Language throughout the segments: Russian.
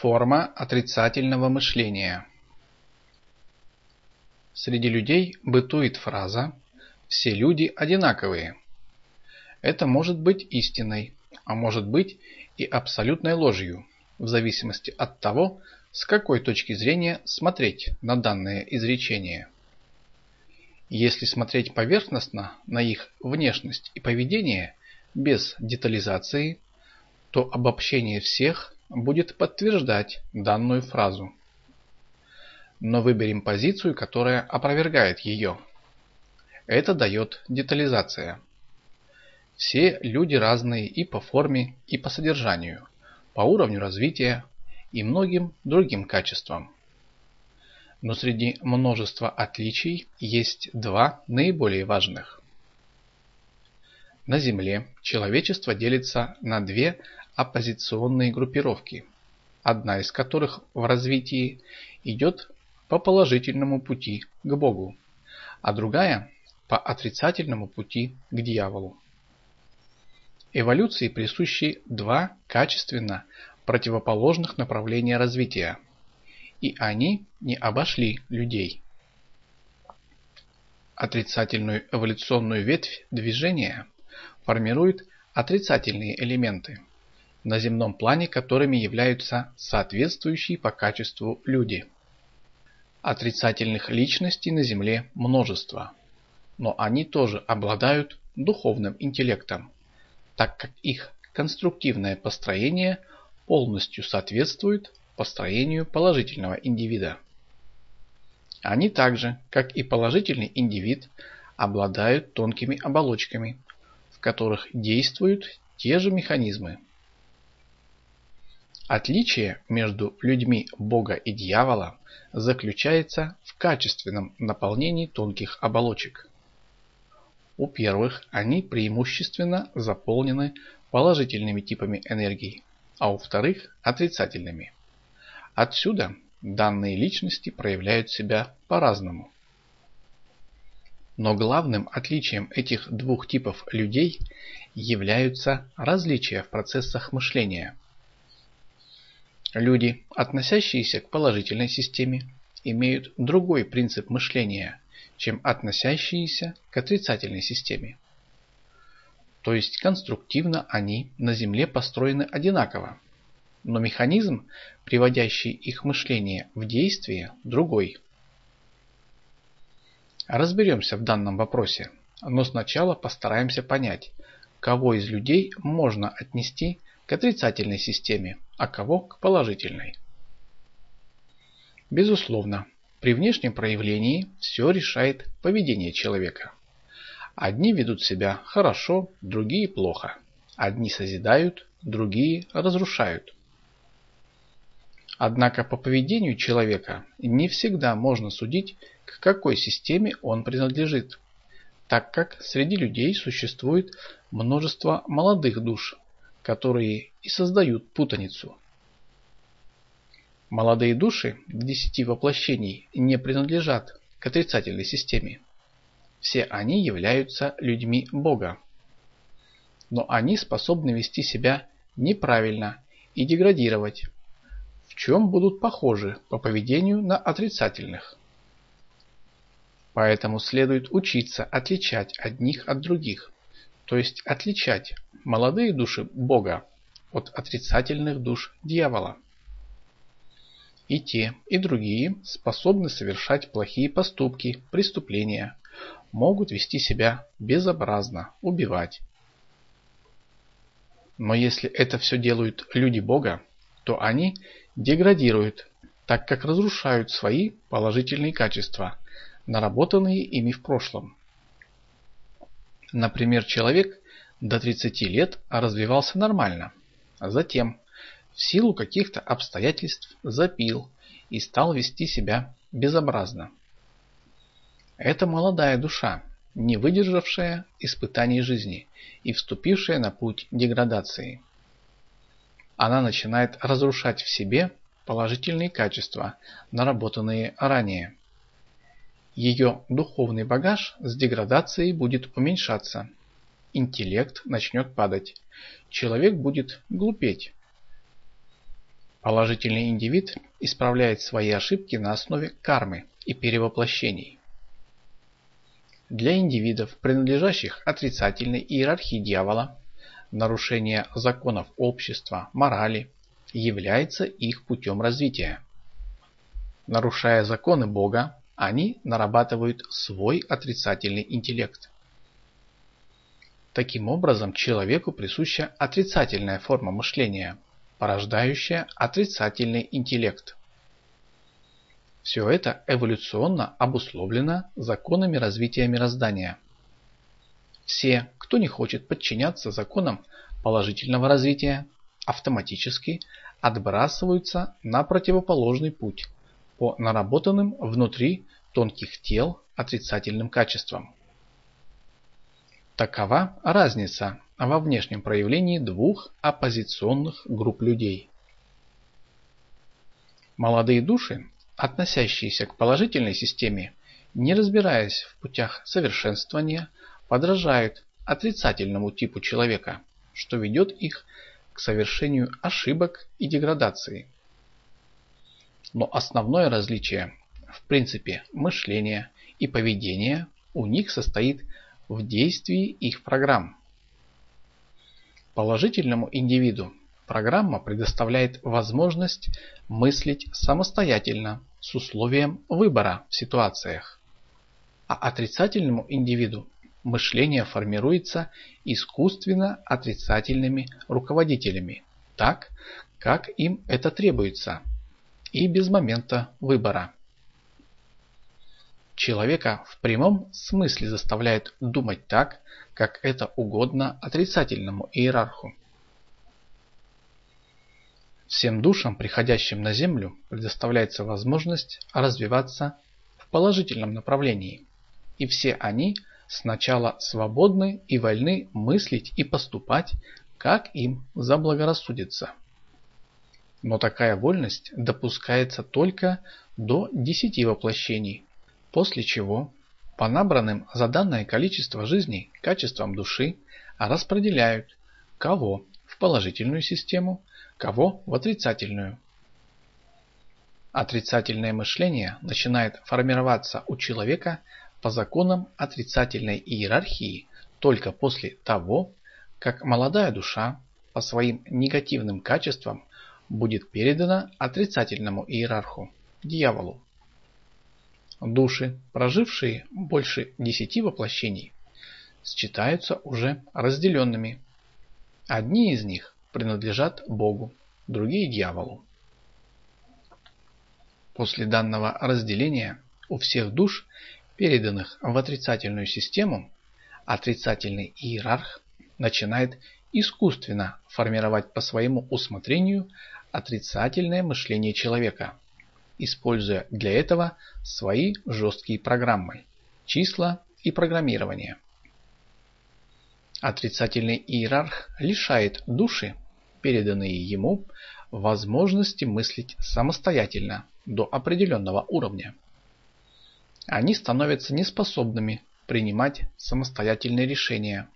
Форма отрицательного мышления Среди людей бытует фраза «все люди одинаковые». Это может быть истиной, а может быть и абсолютной ложью, в зависимости от того, с какой точки зрения смотреть на данное изречение. Если смотреть поверхностно на их внешность и поведение, без детализации, то обобщение всех будет подтверждать данную фразу. Но выберем позицию, которая опровергает ее. Это дает детализация. Все люди разные и по форме, и по содержанию, по уровню развития и многим другим качествам. Но среди множества отличий есть два наиболее важных. На Земле человечество делится на две оппозиционные группировки, одна из которых в развитии идет по положительному пути к Богу, а другая по отрицательному пути к дьяволу. Эволюции присущи два качественно противоположных направления развития, и они не обошли людей. Отрицательную эволюционную ветвь движения формируют отрицательные элементы, на земном плане которыми являются соответствующие по качеству люди. Отрицательных личностей на Земле множество, но они тоже обладают духовным интеллектом, так как их конструктивное построение полностью соответствует построению положительного индивида. Они также, как и положительный индивид, обладают тонкими оболочками, в которых действуют те же механизмы. Отличие между людьми Бога и дьявола заключается в качественном наполнении тонких оболочек. У первых они преимущественно заполнены положительными типами энергии, а у вторых – отрицательными. Отсюда данные личности проявляют себя по-разному. Но главным отличием этих двух типов людей являются различия в процессах мышления – Люди, относящиеся к положительной системе, имеют другой принцип мышления, чем относящиеся к отрицательной системе. То есть конструктивно они на Земле построены одинаково, но механизм, приводящий их мышление в действие, другой. Разберемся в данном вопросе, но сначала постараемся понять, кого из людей можно отнести к отрицательной системе, а кого к положительной. Безусловно, при внешнем проявлении все решает поведение человека. Одни ведут себя хорошо, другие плохо. Одни созидают, другие разрушают. Однако по поведению человека не всегда можно судить, к какой системе он принадлежит, так как среди людей существует множество молодых душ, которые и создают путаницу. Молодые души десяти воплощений не принадлежат к отрицательной системе. Все они являются людьми Бога. Но они способны вести себя неправильно и деградировать, в чем будут похожи по поведению на отрицательных. Поэтому следует учиться отличать одних от других, то есть отличать молодые души Бога от отрицательных душ дьявола. И те, и другие способны совершать плохие поступки, преступления, могут вести себя безобразно, убивать. Но если это все делают люди Бога, то они деградируют, так как разрушают свои положительные качества, наработанные ими в прошлом. Например, человек до 30 лет развивался нормально, а затем, в силу каких-то обстоятельств, запил и стал вести себя безобразно. Это молодая душа, не выдержавшая испытаний жизни и вступившая на путь деградации. Она начинает разрушать в себе положительные качества, наработанные ранее. Ее духовный багаж с деградацией будет уменьшаться интеллект начнет падать, человек будет глупеть. Положительный индивид исправляет свои ошибки на основе кармы и перевоплощений. Для индивидов, принадлежащих отрицательной иерархии дьявола, нарушение законов общества, морали является их путем развития. Нарушая законы Бога, они нарабатывают свой отрицательный интеллект. Таким образом, человеку присуща отрицательная форма мышления, порождающая отрицательный интеллект. Все это эволюционно обусловлено законами развития мироздания. Все, кто не хочет подчиняться законам положительного развития, автоматически отбрасываются на противоположный путь по наработанным внутри тонких тел отрицательным качествам. Такова разница во внешнем проявлении двух оппозиционных групп людей. Молодые души, относящиеся к положительной системе, не разбираясь в путях совершенствования, подражают отрицательному типу человека, что ведет их к совершению ошибок и деградации. Но основное различие в принципе мышления и поведения у них состоит в действии их программ. Положительному индивиду программа предоставляет возможность мыслить самостоятельно с условием выбора в ситуациях. А отрицательному индивиду мышление формируется искусственно отрицательными руководителями, так, как им это требуется, и без момента выбора. Человека в прямом смысле заставляет думать так, как это угодно отрицательному иерарху. Всем душам, приходящим на Землю, предоставляется возможность развиваться в положительном направлении, и все они сначала свободны и вольны мыслить и поступать, как им заблагорассудится. Но такая вольность допускается только до десяти воплощений, После чего по набранным за данное количество жизней качествам души распределяют кого в положительную систему, кого в отрицательную. Отрицательное мышление начинает формироваться у человека по законам отрицательной иерархии только после того, как молодая душа по своим негативным качествам будет передана отрицательному иерарху, дьяволу. Души, прожившие больше десяти воплощений, считаются уже разделенными. Одни из них принадлежат Богу, другие дьяволу. После данного разделения у всех душ, переданных в отрицательную систему, отрицательный иерарх начинает искусственно формировать по своему усмотрению отрицательное мышление человека – используя для этого свои жесткие программы, числа и программирование. Отрицательный иерарх лишает души, переданные ему, возможности мыслить самостоятельно до определенного уровня. Они становятся неспособными принимать самостоятельные решения,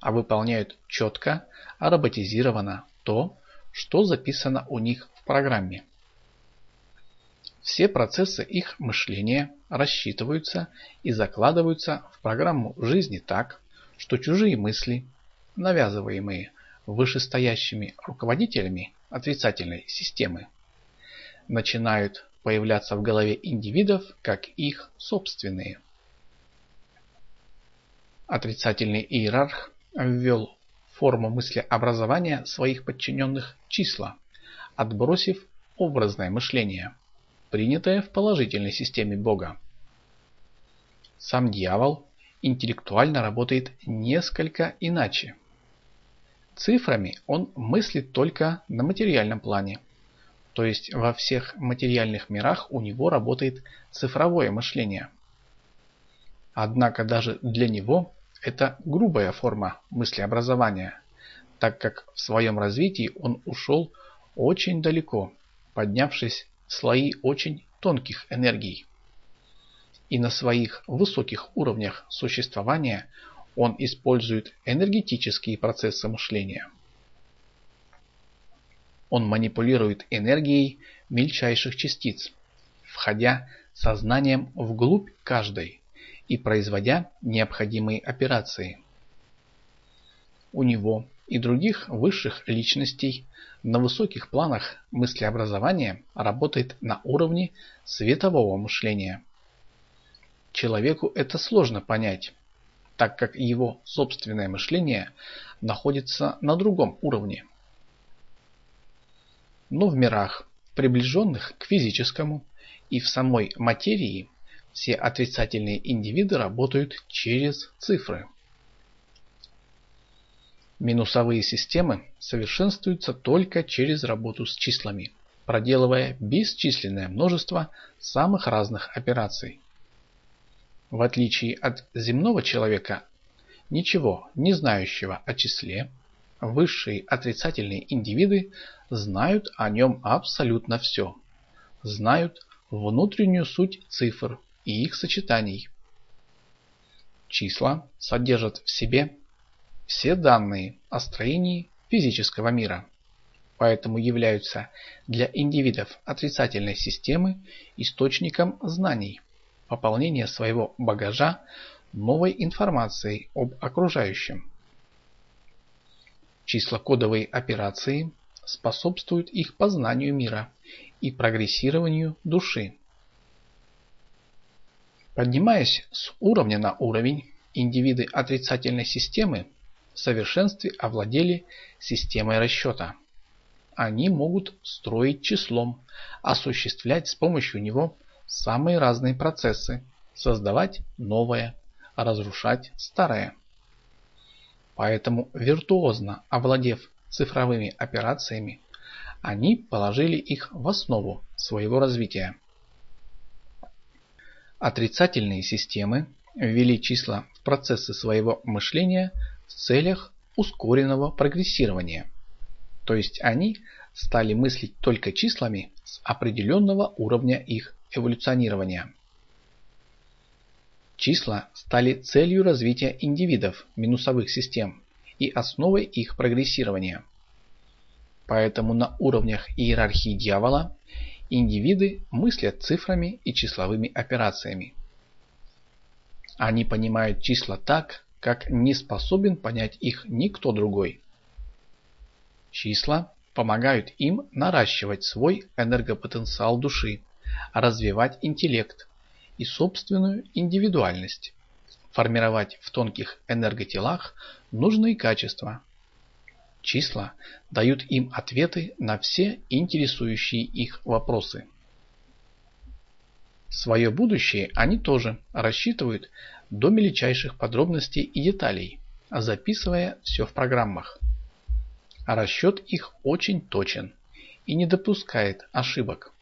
а выполняют четко, роботизированно то, что записано у них в программе. Все процессы их мышления рассчитываются и закладываются в программу жизни так, что чужие мысли, навязываемые вышестоящими руководителями отрицательной системы, начинают появляться в голове индивидов как их собственные. Отрицательный иерарх ввел форму мыслеобразования своих подчиненных числа, отбросив образное мышление принятое в положительной системе Бога. Сам дьявол интеллектуально работает несколько иначе. Цифрами он мыслит только на материальном плане. То есть во всех материальных мирах у него работает цифровое мышление. Однако даже для него это грубая форма мыслеобразования, так как в своем развитии он ушел очень далеко, поднявшись слои очень тонких энергий. И на своих высоких уровнях существования он использует энергетические процессы мышления. Он манипулирует энергией мельчайших частиц, входя сознанием вглубь каждой и производя необходимые операции. У него и других высших личностей на высоких планах мыслеобразования работает на уровне светового мышления. Человеку это сложно понять, так как его собственное мышление находится на другом уровне. Но в мирах, приближенных к физическому и в самой материи, все отрицательные индивиды работают через цифры. Минусовые системы совершенствуются только через работу с числами, проделывая бесчисленное множество самых разных операций. В отличие от земного человека, ничего не знающего о числе, высшие отрицательные индивиды знают о нем абсолютно все. Знают внутреннюю суть цифр и их сочетаний. Числа содержат в себе все данные о строении физического мира, поэтому являются для индивидов отрицательной системы источником знаний, пополнения своего багажа новой информацией об окружающем. Число-кодовые операции способствуют их познанию мира и прогрессированию души. Поднимаясь с уровня на уровень, индивиды отрицательной системы в совершенстве овладели системой расчета. Они могут строить числом, осуществлять с помощью него самые разные процессы, создавать новое, разрушать старое. Поэтому виртуозно овладев цифровыми операциями, они положили их в основу своего развития. Отрицательные системы ввели числа в процессы своего мышления целях ускоренного прогрессирования. То есть они стали мыслить только числами с определенного уровня их эволюционирования. Числа стали целью развития индивидов минусовых систем и основой их прогрессирования. Поэтому на уровнях иерархии дьявола индивиды мыслят цифрами и числовыми операциями. Они понимают числа так, как не способен понять их никто другой. Числа помогают им наращивать свой энергопотенциал души, развивать интеллект и собственную индивидуальность, формировать в тонких энерготелах нужные качества. Числа дают им ответы на все интересующие их вопросы. Свое будущее они тоже рассчитывают до мельчайших подробностей и деталей, записывая все в программах. Расчет их очень точен и не допускает ошибок.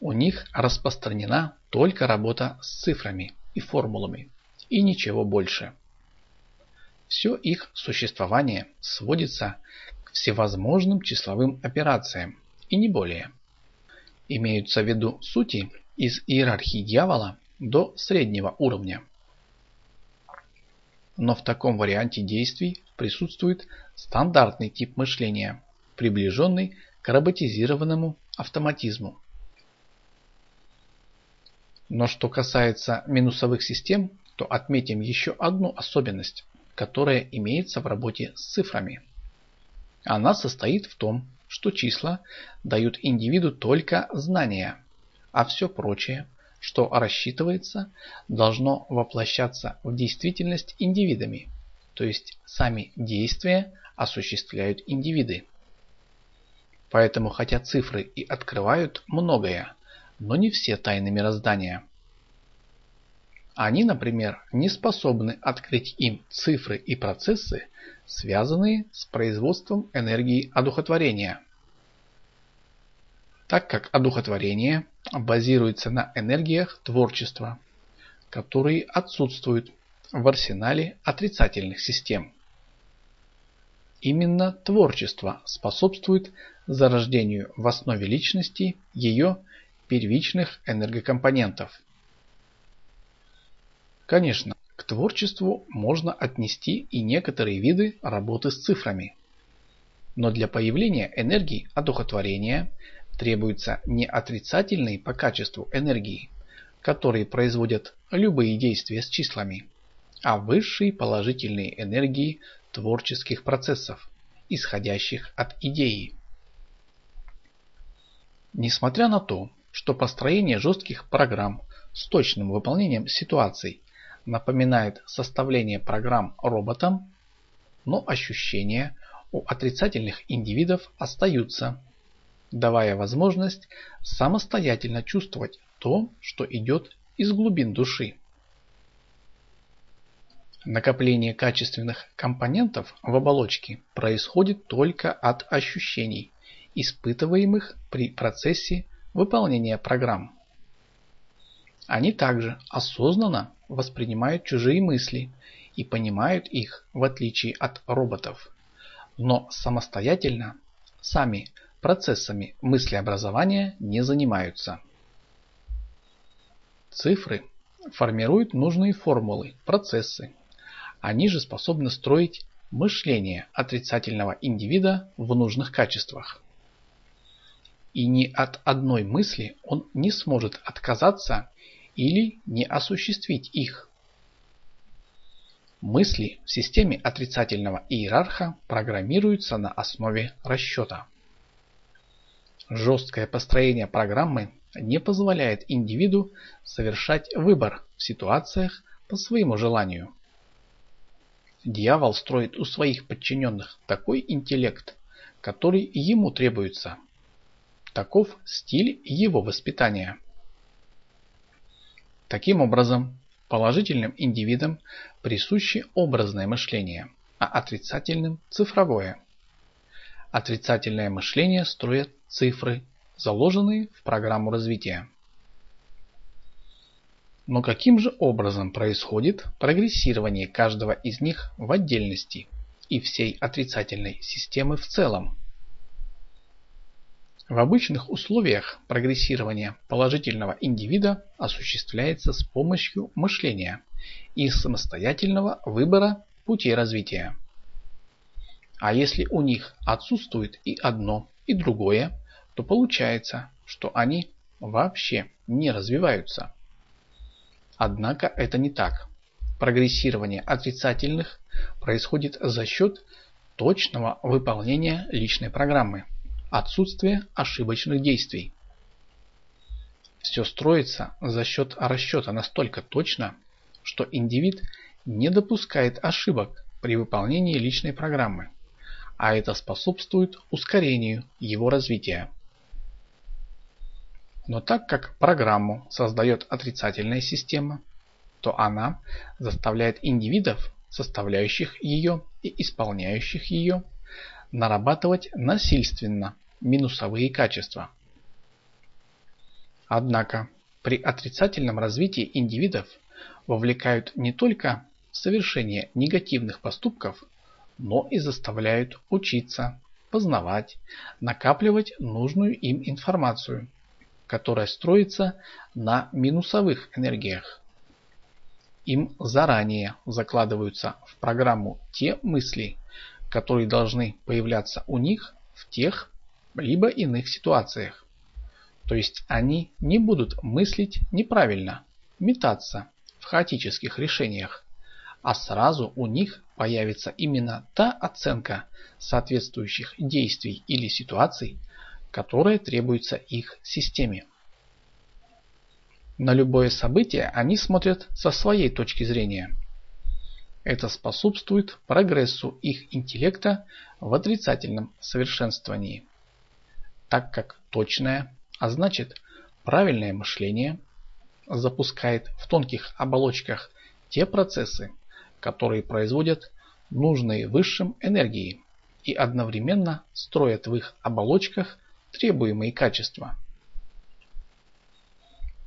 У них распространена только работа с цифрами и формулами, и ничего больше. Все их существование сводится к всевозможным числовым операциям, и не более. Имеются в виду сути из иерархии дьявола до среднего уровня. Но в таком варианте действий присутствует стандартный тип мышления, приближенный к роботизированному автоматизму. Но что касается минусовых систем, то отметим еще одну особенность, которая имеется в работе с цифрами. Она состоит в том, что числа дают индивиду только знания, а все прочее, что рассчитывается, должно воплощаться в действительность индивидами, то есть сами действия осуществляют индивиды. Поэтому хотя цифры и открывают многое, но не все тайны мироздания. Они, например, не способны открыть им цифры и процессы, связанные с производством энергии одухотворения. Так как одухотворение базируется на энергиях творчества, которые отсутствуют в арсенале отрицательных систем. Именно творчество способствует зарождению в основе личности ее первичных энергокомпонентов. Конечно, к творчеству можно отнести и некоторые виды работы с цифрами. Но для появления энергии одухотворения требуются не отрицательные по качеству энергии, которые производят любые действия с числами, а высшие положительные энергии творческих процессов, исходящих от идеи. Несмотря на то, что построение жестких программ с точным выполнением ситуаций напоминает составление программ роботам, но ощущения у отрицательных индивидов остаются, давая возможность самостоятельно чувствовать то, что идет из глубин души. Накопление качественных компонентов в оболочке происходит только от ощущений, испытываемых при процессе выполнения программ. Они также осознанно воспринимают чужие мысли и понимают их в отличие от роботов, но самостоятельно сами процессами мыслеобразования не занимаются. Цифры формируют нужные формулы, процессы. Они же способны строить мышление отрицательного индивида в нужных качествах. И ни от одной мысли он не сможет отказаться или не осуществить их. Мысли в системе отрицательного иерарха программируются на основе расчета. Жесткое построение программы не позволяет индивиду совершать выбор в ситуациях по своему желанию. Дьявол строит у своих подчиненных такой интеллект, который ему требуется. Таков стиль его воспитания. Таким образом, положительным индивидам присуще образное мышление, а отрицательным – цифровое. Отрицательное мышление строят цифры, заложенные в программу развития. Но каким же образом происходит прогрессирование каждого из них в отдельности и всей отрицательной системы в целом? В обычных условиях прогрессирование положительного индивида осуществляется с помощью мышления и самостоятельного выбора путей развития. А если у них отсутствует и одно, и другое, то получается, что они вообще не развиваются. Однако это не так. Прогрессирование отрицательных происходит за счет точного выполнения личной программы – Отсутствие ошибочных действий. Все строится за счет расчета настолько точно, что индивид не допускает ошибок при выполнении личной программы, а это способствует ускорению его развития. Но так как программу создает отрицательная система, то она заставляет индивидов, составляющих ее и исполняющих ее, нарабатывать насильственно минусовые качества. Однако при отрицательном развитии индивидов вовлекают не только совершение негативных поступков, но и заставляют учиться, познавать, накапливать нужную им информацию, которая строится на минусовых энергиях. Им заранее закладываются в программу те мысли, которые должны появляться у них в тех либо иных ситуациях. То есть они не будут мыслить неправильно, метаться в хаотических решениях, а сразу у них появится именно та оценка соответствующих действий или ситуаций, которая требуется их системе. На любое событие они смотрят со своей точки зрения. Это способствует прогрессу их интеллекта в отрицательном совершенствовании так как точное, а значит правильное мышление запускает в тонких оболочках те процессы, которые производят нужные высшим энергии и одновременно строят в их оболочках требуемые качества.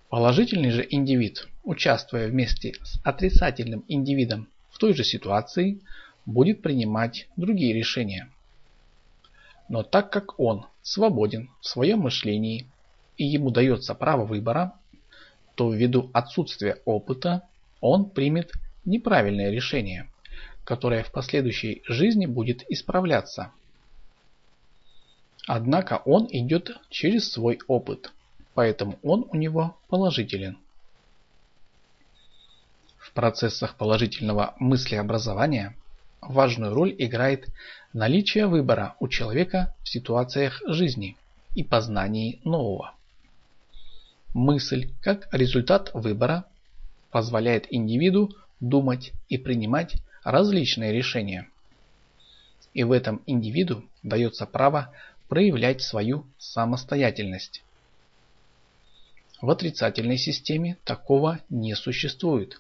Положительный же индивид, участвуя вместе с отрицательным индивидом в той же ситуации, будет принимать другие решения. Но так как он свободен в своем мышлении и ему дается право выбора, то ввиду отсутствия опыта он примет неправильное решение, которое в последующей жизни будет исправляться. Однако он идет через свой опыт, поэтому он у него положителен. Процессах положительного мыслеобразования важную роль играет наличие выбора у человека в ситуациях жизни и познании нового. Мысль, как результат выбора, позволяет индивиду думать и принимать различные решения. И в этом индивиду дается право проявлять свою самостоятельность. В отрицательной системе такого не существует.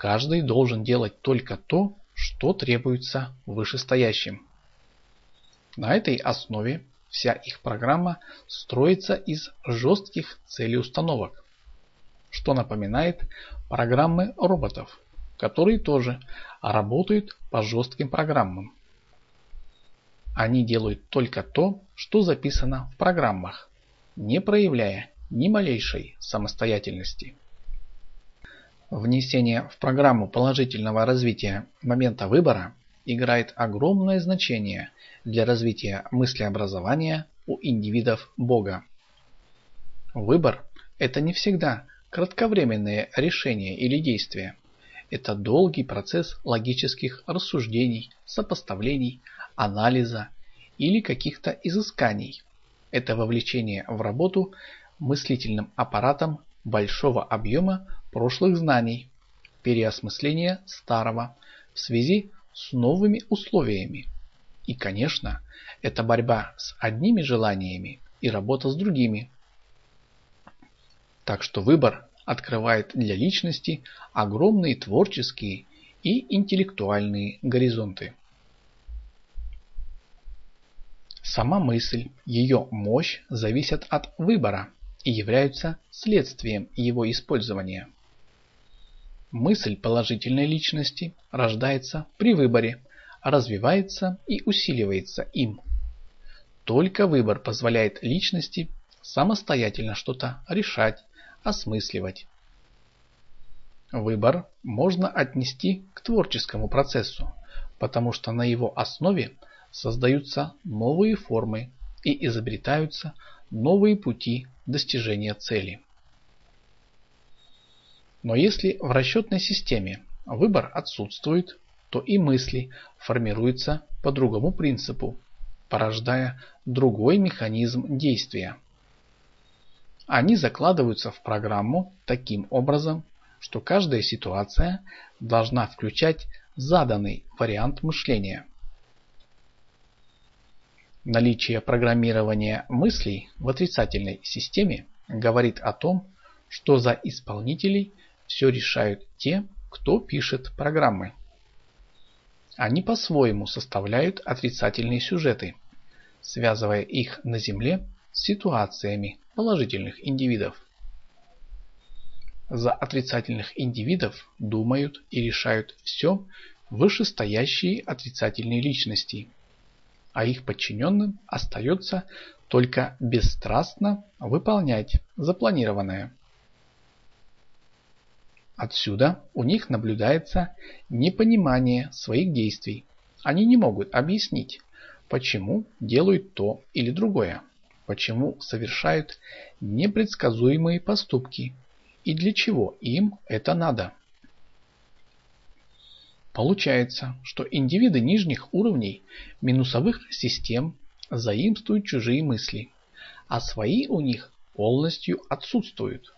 Каждый должен делать только то, что требуется вышестоящим. На этой основе вся их программа строится из жестких целеустановок, что напоминает программы роботов, которые тоже работают по жестким программам. Они делают только то, что записано в программах, не проявляя ни малейшей самостоятельности. Внесение в программу положительного развития момента выбора играет огромное значение для развития мыслеобразования у индивидов Бога. Выбор – это не всегда кратковременные решения или действия. Это долгий процесс логических рассуждений, сопоставлений, анализа или каких-то изысканий. Это вовлечение в работу мыслительным аппаратом большого объема прошлых знаний, переосмысление старого в связи с новыми условиями. И, конечно, это борьба с одними желаниями и работа с другими. Так что выбор открывает для личности огромные творческие и интеллектуальные горизонты. Сама мысль, ее мощь зависят от выбора и являются следствием его использования. Мысль положительной личности рождается при выборе, развивается и усиливается им. Только выбор позволяет личности самостоятельно что-то решать, осмысливать. Выбор можно отнести к творческому процессу, потому что на его основе создаются новые формы и изобретаются новые пути достижения цели. Но если в расчетной системе выбор отсутствует, то и мысли формируются по другому принципу, порождая другой механизм действия. Они закладываются в программу таким образом, что каждая ситуация должна включать заданный вариант мышления. Наличие программирования мыслей в отрицательной системе говорит о том, что за исполнителей все решают те, кто пишет программы. Они по-своему составляют отрицательные сюжеты, связывая их на Земле с ситуациями положительных индивидов. За отрицательных индивидов думают и решают все вышестоящие отрицательные личности, а их подчиненным остается только бесстрастно выполнять запланированное. Отсюда у них наблюдается непонимание своих действий. Они не могут объяснить, почему делают то или другое, почему совершают непредсказуемые поступки и для чего им это надо. Получается, что индивиды нижних уровней минусовых систем заимствуют чужие мысли, а свои у них полностью отсутствуют.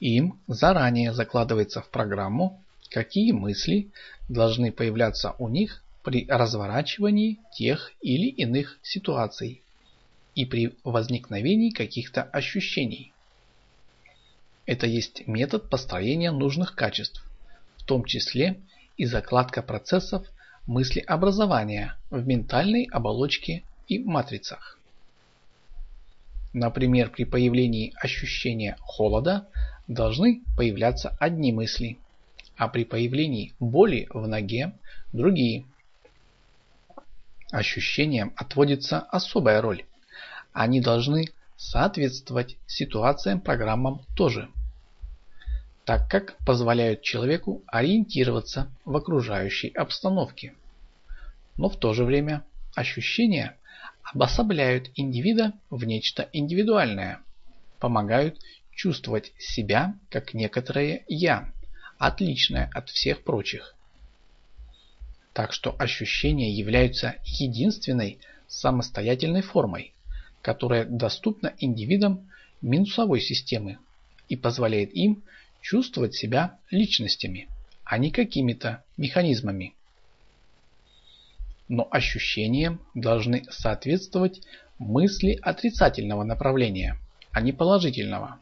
Им заранее закладывается в программу, какие мысли должны появляться у них при разворачивании тех или иных ситуаций и при возникновении каких-то ощущений. Это есть метод построения нужных качеств, в том числе и закладка процессов мыслеобразования в ментальной оболочке и матрицах. Например, при появлении ощущения холода должны появляться одни мысли, а при появлении боли в ноге – другие. Ощущениям отводится особая роль. Они должны соответствовать ситуациям программам тоже, так как позволяют человеку ориентироваться в окружающей обстановке. Но в то же время ощущения обособляют индивида в нечто индивидуальное, помогают чувствовать себя как некоторое «я», отличное от всех прочих. Так что ощущения являются единственной самостоятельной формой, которая доступна индивидам минусовой системы и позволяет им чувствовать себя личностями, а не какими-то механизмами. Но ощущениям должны соответствовать мысли отрицательного направления, а не положительного,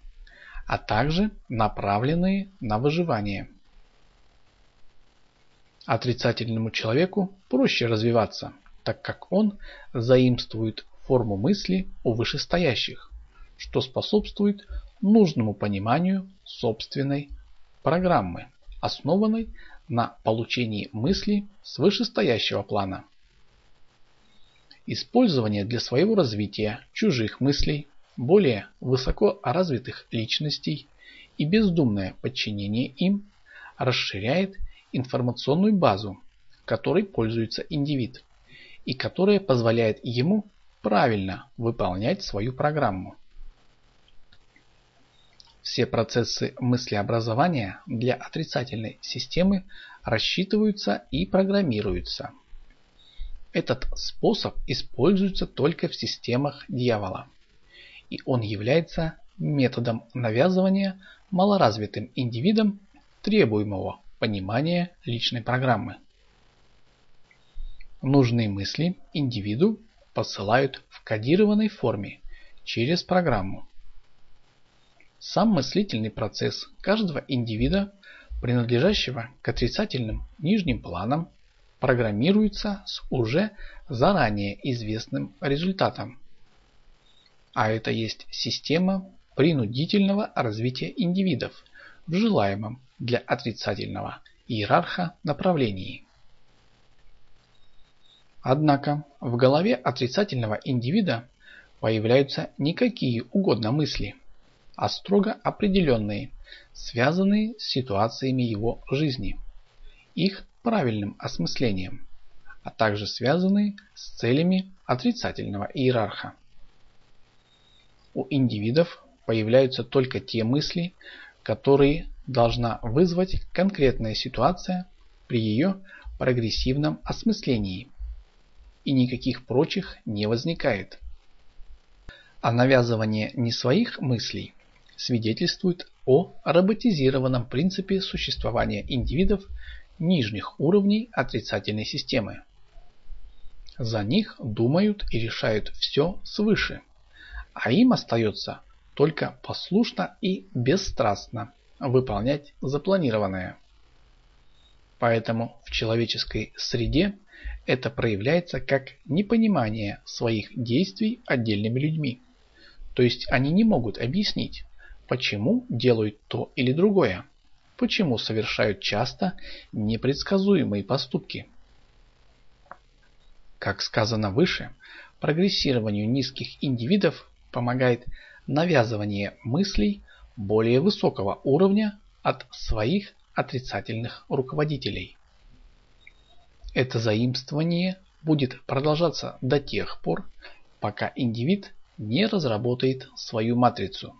а также направленные на выживание. Отрицательному человеку проще развиваться, так как он заимствует форму мысли у вышестоящих, что способствует нужному пониманию собственной программы, основанной на получении мысли с вышестоящего плана. Использование для своего развития чужих мыслей, более высоко развитых личностей и бездумное подчинение им расширяет информационную базу, которой пользуется индивид, и которая позволяет ему правильно выполнять свою программу. Все процессы мыслеобразования для отрицательной системы рассчитываются и программируются. Этот способ используется только в системах дьявола, и он является методом навязывания малоразвитым индивидам требуемого понимания личной программы. Нужные мысли индивиду посылают в кодированной форме через программу. Сам мыслительный процесс каждого индивида, принадлежащего к отрицательным нижним планам, программируется с уже заранее известным результатом. А это есть система принудительного развития индивидов в желаемом для отрицательного иерарха направлении. Однако в голове отрицательного индивида появляются не какие угодно мысли – а строго определенные, связанные с ситуациями его жизни, их правильным осмыслением, а также связанные с целями отрицательного иерарха. У индивидов появляются только те мысли, которые должна вызвать конкретная ситуация при ее прогрессивном осмыслении, и никаких прочих не возникает. А навязывание не своих мыслей свидетельствует о роботизированном принципе существования индивидов нижних уровней отрицательной системы. За них думают и решают все свыше, а им остается только послушно и бесстрастно выполнять запланированное. Поэтому в человеческой среде это проявляется как непонимание своих действий отдельными людьми. То есть они не могут объяснить, почему делают то или другое, почему совершают часто непредсказуемые поступки. Как сказано выше, прогрессированию низких индивидов помогает навязывание мыслей более высокого уровня от своих отрицательных руководителей. Это заимствование будет продолжаться до тех пор, пока индивид не разработает свою матрицу.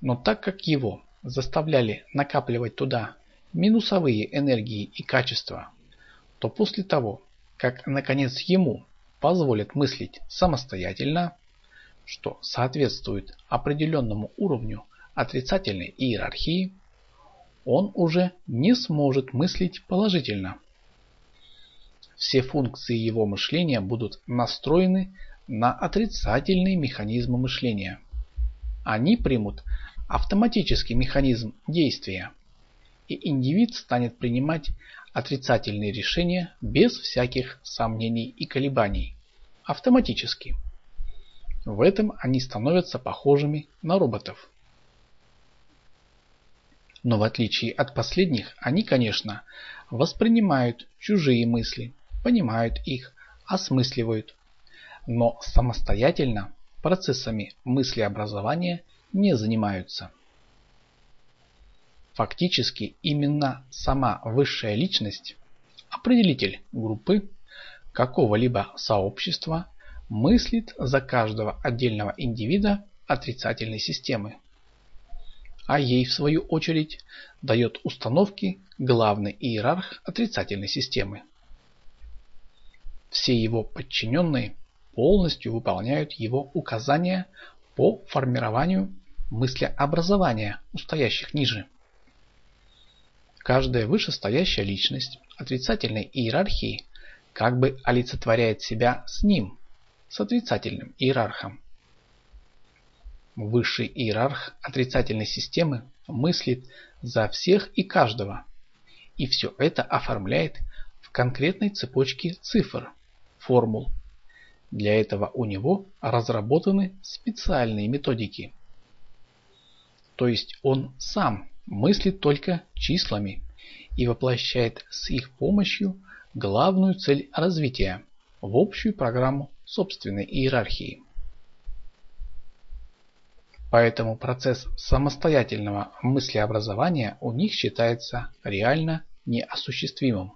Но так как его заставляли накапливать туда минусовые энергии и качества, то после того, как наконец ему позволят мыслить самостоятельно, что соответствует определенному уровню отрицательной иерархии, он уже не сможет мыслить положительно. Все функции его мышления будут настроены на отрицательные механизмы мышления. Они примут автоматический механизм действия, и индивид станет принимать отрицательные решения без всяких сомнений и колебаний, автоматически. В этом они становятся похожими на роботов. Но в отличие от последних, они, конечно, воспринимают чужие мысли, понимают их, осмысливают, но самостоятельно процессами мыслеобразования не занимаются. Фактически именно сама высшая личность, определитель группы, какого-либо сообщества мыслит за каждого отдельного индивида отрицательной системы, а ей в свою очередь дает установки главный иерарх отрицательной системы. Все его подчиненные полностью выполняют его указания по формированию мыслеобразования у ниже. Каждая вышестоящая личность отрицательной иерархии как бы олицетворяет себя с ним, с отрицательным иерархом. Высший иерарх отрицательной системы мыслит за всех и каждого, и все это оформляет в конкретной цепочке цифр, формул. Для этого у него разработаны специальные методики. То есть он сам мыслит только числами и воплощает с их помощью главную цель развития в общую программу собственной иерархии. Поэтому процесс самостоятельного мыслеобразования у них считается реально неосуществимым.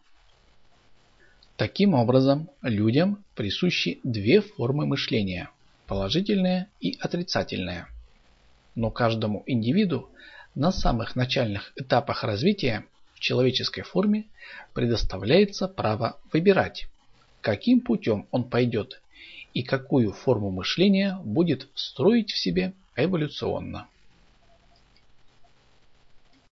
Таким образом, людям присущи две формы мышления – положительное и отрицательное. Но каждому индивиду на самых начальных этапах развития в человеческой форме предоставляется право выбирать, каким путем он пойдет и какую форму мышления будет строить в себе эволюционно.